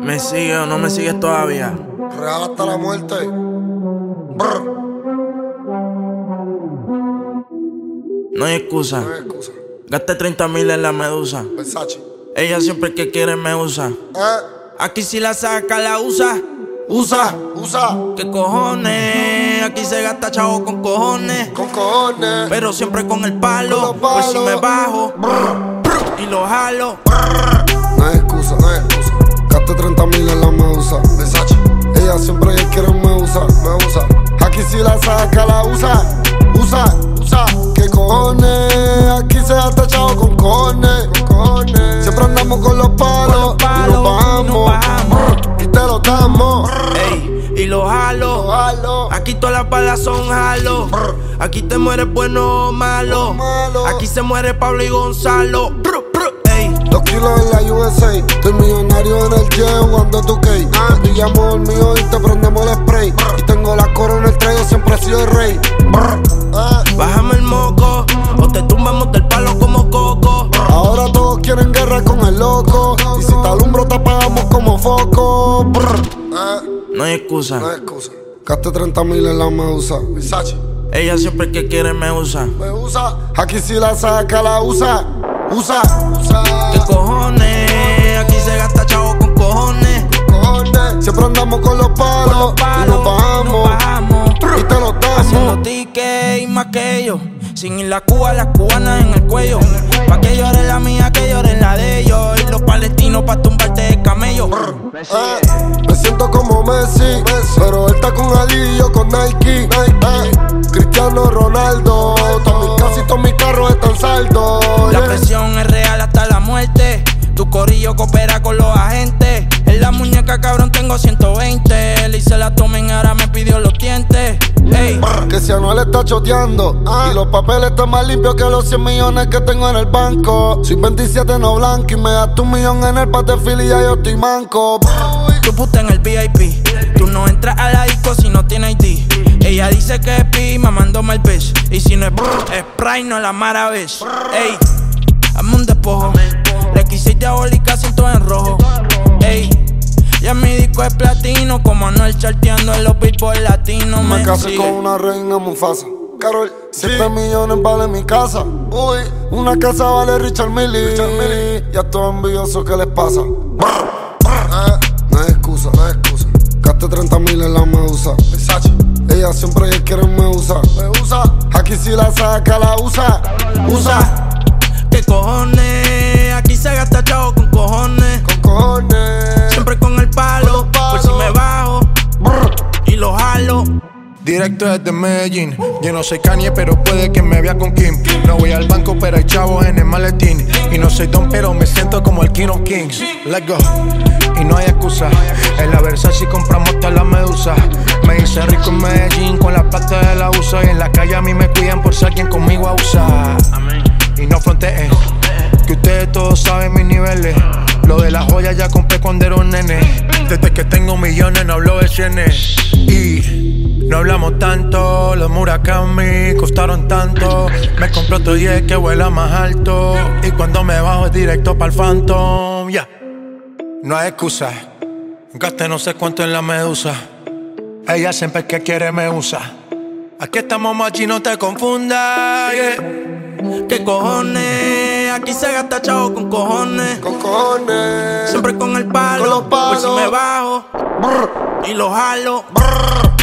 ¿Me sigue o no me sigues todavía? Real hasta la muerte. Brr. No hay excusa. No hay excusa. Gaste 30 mil en la medusa. Versace. Ella siempre que quiere me usa. Eh. Aquí si la saca, la usa. Usa, usa. ¿Qué cojones? Aquí se gasta chavo con cojones. Con cojones. Pero siempre con el palo. Con Por si palos. me bajo y lo jalo. Gaste 30 mil en la medusa. Versace. Ella siempre quiere me usa, me usa. Aquí si la saca, la usa. Usa, usa. ¿Qué cojones? Aquí se gasta chavo con cojones. Siempre andamos con los palos. Con los palos, y nos bajamos. y nos bajamos. Brr, Y te lo damos. Ey, y lo jalo. Jalo. Aquí todas las balas son jalo. Aquí te mueres bueno o malo. Malo. Aquí se muere Pablo y Gonzalo. Dos kilos en la USA. Estoy millonario en el jet jugando tu cake. Pillamos el mío y te prendemos el spray. Y tengo la corona en el tren, yo siempre he sido el rey. Ah. Bájame el moco o te tumbamos del palo como coco. Ahora todos quieren guerra con el loco. Y si te alumbro, te apagamos como foco. Ah. No hay excusa. No hay excusa. Gaste 30 mil en la medusa. Ella siempre que quiere me usa. Me usa. Aquí si la saca, la usa. Usa. Usa. ¿Qué cojones? Aquí se gasta chavo con cojones. Cojones. Siempre andamos con los palos. y nos bajamos. bajamos. Y te los Haciendo tickets y más que ellos. Sin ir la Cuba, las cubanas en el cuello. Pa' que llore la mía, que llore la de ellos. Y los palestinos pa' tumbarte de camello. Ah, me siento como Messi, pero él está con Ali y yo con Nike. Ah, Cristiano Ronaldo, Coopera con los agentes. En la muñeca, cabrón, tengo 120. Le hice la tomen, ahora me pidió los dientes. Ey, Que si Anuel está choteando y los papeles están más limpios que los 100 millones que tengo en el banco. Soy 27 no blanco y me das tu millón en el patefil y ya yo estoy manco. tu puta en el VIP. Tú no entras a la disco si no tienes ID. Ella dice que es pi, mamándome el bitch. Y si no es brr, es Pride, no la maravilla. Ey, hazme un despojo. Le quise diabólica, siento en rojo. Ey, ya mi disco es platino. Como Anuel charteando en los billboard latinos. Me Me casé sigue. con una reina Mufasa. Carol, 7 millones vale mi casa. Uy, una casa vale Richard Millie. Ya todo envidioso, ¿qué les pasa? Ah, no hay excusa, no hay excusa. Gaste 30 mil en la medusa. Versace. Ella siempre quiere me usa. Me usa. Aquí si la saca, la usa. Usa. ¿Qué cojones? Con cojones. Con cojones. Siempre con el palo. Con Por si me bajo Brr. y lo jalo. Directo desde Medellín. Yo no soy Kanye, pero puede que me vea con Kim. No voy al banco, pero hay chavos en el maletín. Y no soy Don, pero me siento como el King of Kings. Let's go. Y no hay excusa. En la Versace compramos toda la medusa. Me hice rico en Medellín con la plata de la USA. Y en la calle a mí me cuidan por si alguien conmigo abusa. Y no fronteen. Que ustedes todos saben mis niveles. Lo de la joya ya compré cuando era un nene. Desde que tengo millones no hablo de cienes. Y no hablamos tanto. Los Murakami costaron tanto. Me compré otro 10 que vuela más alto. Y cuando me bajo es directo para el Phantom. Ya. No hay excusa. Gasté no sé cuánto en la medusa. Ella siempre que quiere me usa. Aquí estamos machi, no te confundas. yeah. ¿Qué cojones? Aquí se gasta chavo con cojones. Con cojones. Siempre con el palo. Con los Por si palos. me bajo Brr. y lo jalo. Brr.